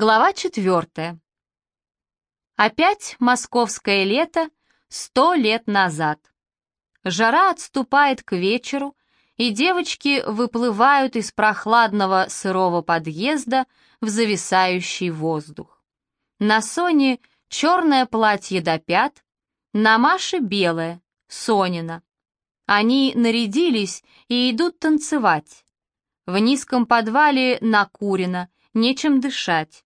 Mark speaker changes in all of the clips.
Speaker 1: Глава четвертая. Опять московское лето сто лет назад. Жара отступает к вечеру, и девочки выплывают из прохладного сырого подъезда в зависающий воздух. На Соне черное платье до пят, на Маше белое, Сонина. Они нарядились и идут танцевать. В низком подвале накурено, нечем дышать.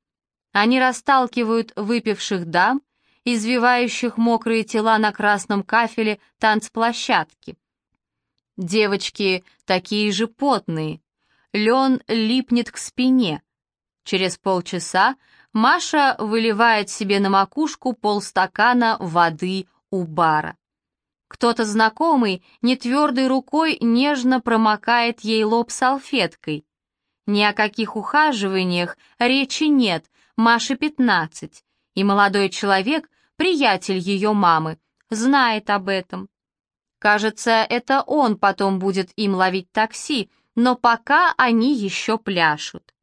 Speaker 1: Они расталкивают выпивших дам, извивающих мокрые тела на красном кафеле танцплощадки. Девочки такие же потные. Лен липнет к спине. Через полчаса Маша выливает себе на макушку полстакана воды у бара. Кто-то знакомый нетвердой рукой нежно промокает ей лоб салфеткой. Ни о каких ухаживаниях речи нет, Маше пятнадцать, и молодой человек, приятель ее мамы, знает об этом. Кажется, это он потом будет им ловить такси, но пока они еще пляшут.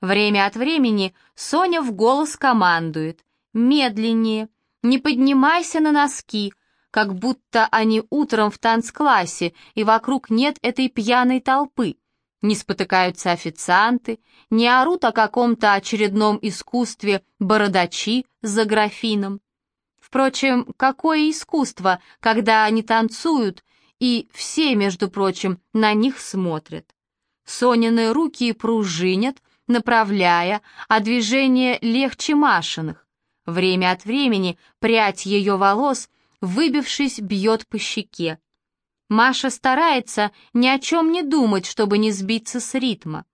Speaker 1: Время от времени Соня в голос командует «Медленнее, не поднимайся на носки», как будто они утром в танцклассе, и вокруг нет этой пьяной толпы. Не спотыкаются официанты, не орут о каком-то очередном искусстве бородачи за графином. Впрочем, какое искусство, когда они танцуют, и все, между прочим, на них смотрят. Сонины руки пружинят, направляя, а движение легче Машиных. Время от времени прядь ее волос, выбившись, бьет по щеке. Маша старается ни о чем не думать, чтобы не сбиться с ритма.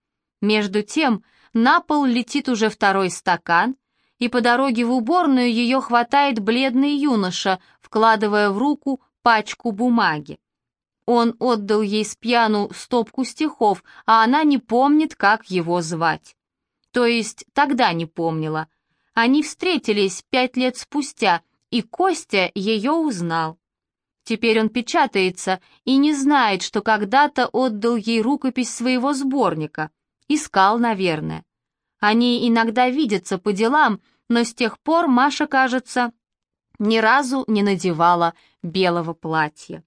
Speaker 1: Между тем на пол летит уже второй стакан, и по дороге в уборную ее хватает бледный юноша, вкладывая в руку пачку бумаги. Он отдал ей с пьяну стопку стихов, а она не помнит, как его звать. То есть тогда не помнила. Они встретились пять лет спустя, и Костя ее узнал. Теперь он печатается и не знает, что когда-то отдал ей рукопись своего сборника. Искал, наверное. Они иногда видятся по делам, но с тех пор Маша, кажется, ни разу не надевала белого платья.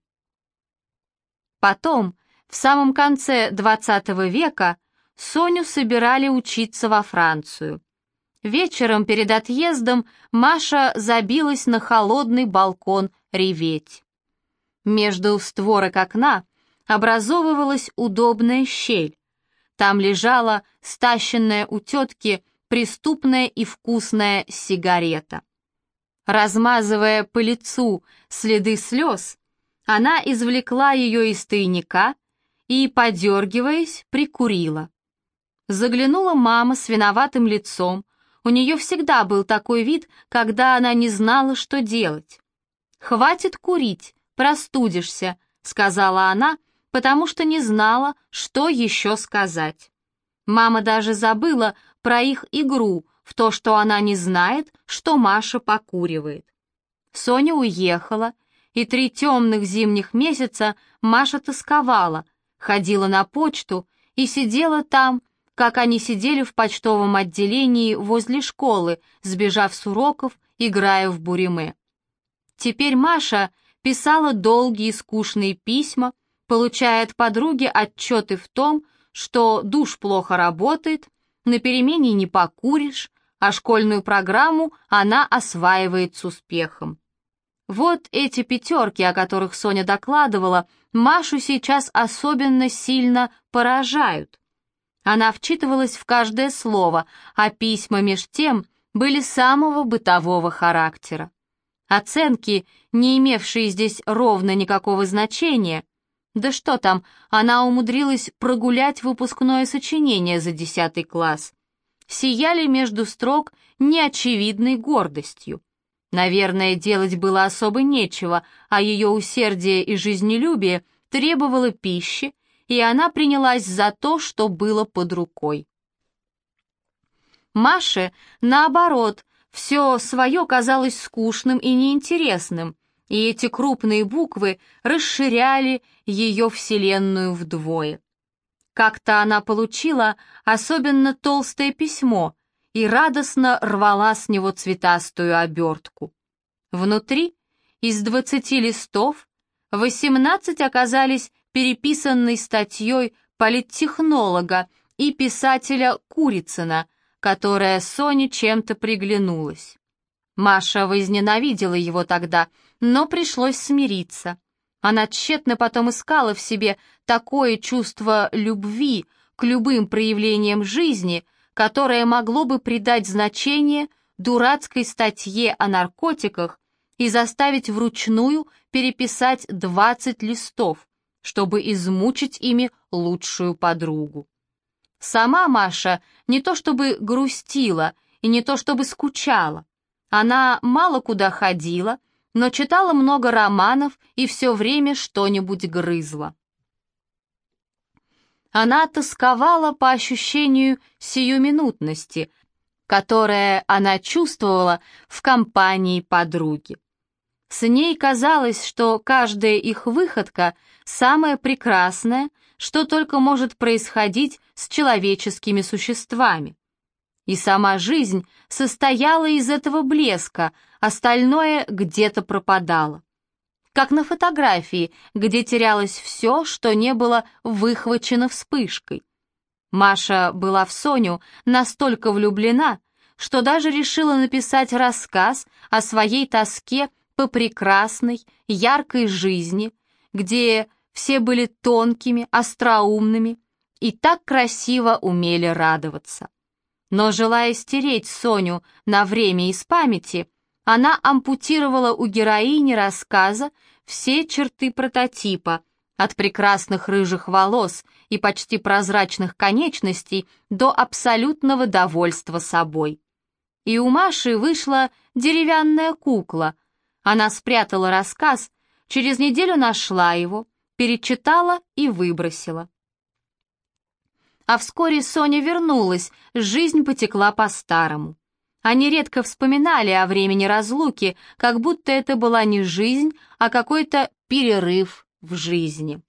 Speaker 1: Потом, в самом конце XX века, Соню собирали учиться во Францию. Вечером перед отъездом Маша забилась на холодный балкон реветь. Между створок окна образовывалась удобная щель. Там лежала стащенная у тетки преступная и вкусная сигарета. Размазывая по лицу следы слез, она извлекла ее из тайника и, подергиваясь, прикурила. Заглянула мама с виноватым лицом, у нее всегда был такой вид, когда она не знала, что делать. «Хватит курить», простудишься», — сказала она, потому что не знала, что еще сказать. Мама даже забыла про их игру, в то, что она не знает, что Маша покуривает. Соня уехала, и три темных зимних месяца Маша тосковала, ходила на почту и сидела там, как они сидели в почтовом отделении возле школы, сбежав с уроков, играя в буриме. Теперь Маша писала долгие скучные письма, получая от подруги отчеты в том, что душ плохо работает, на перемене не покуришь, а школьную программу она осваивает с успехом. Вот эти пятерки, о которых Соня докладывала, Машу сейчас особенно сильно поражают. Она вчитывалась в каждое слово, а письма меж тем были самого бытового характера. Оценки, не имевшие здесь ровно никакого значения, да что там, она умудрилась прогулять выпускное сочинение за десятый класс, сияли между строк неочевидной гордостью. Наверное, делать было особо нечего, а ее усердие и жизнелюбие требовало пищи, и она принялась за то, что было под рукой. Маше, наоборот, все свое казалось скучным и неинтересным, и эти крупные буквы расширяли ее вселенную вдвое. Как-то она получила особенно толстое письмо, и радостно рвала с него цветастую обертку. Внутри из двадцати листов восемнадцать оказались переписанной статьей политтехнолога и писателя Курицына, которая Соне чем-то приглянулась. Маша возненавидела его тогда, но пришлось смириться. Она тщетно потом искала в себе такое чувство любви к любым проявлениям жизни, которое могло бы придать значение дурацкой статье о наркотиках и заставить вручную переписать 20 листов, чтобы измучить ими лучшую подругу. Сама Маша не то чтобы грустила и не то чтобы скучала. Она мало куда ходила, но читала много романов и все время что-нибудь грызла. Она тосковала по ощущению сиюминутности, которое она чувствовала в компании подруги. С ней казалось, что каждая их выходка самая прекрасная, что только может происходить с человеческими существами. И сама жизнь состояла из этого блеска, остальное где-то пропадало. Как на фотографии, где терялось все, что не было выхвачено вспышкой. Маша была в Соню настолько влюблена, что даже решила написать рассказ о своей тоске по прекрасной, яркой жизни, где все были тонкими, остроумными и так красиво умели радоваться. Но желая стереть Соню на время из памяти, она ампутировала у героини рассказа все черты прототипа, от прекрасных рыжих волос и почти прозрачных конечностей до абсолютного довольства собой. И у Маши вышла деревянная кукла. Она спрятала рассказ, через неделю нашла его, перечитала и выбросила. А вскоре Соня вернулась, жизнь потекла по-старому. Они редко вспоминали о времени разлуки, как будто это была не жизнь, а какой-то перерыв в жизни.